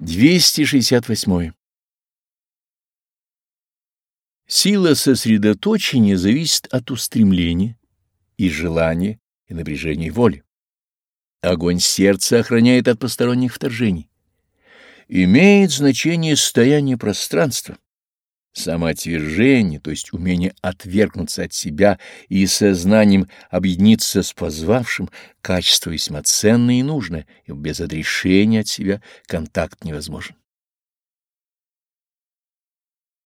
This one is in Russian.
268. Сила сосредоточения зависит от устремления и желания и напряжения воли. Огонь сердца охраняет от посторонних вторжений. Имеет значение состояние пространства. Самоотвержение, то есть умение отвергнуться от себя и сознанием объединиться с позвавшим, качество весьма ценное и нужное, и без отрешения от себя контакт невозможен.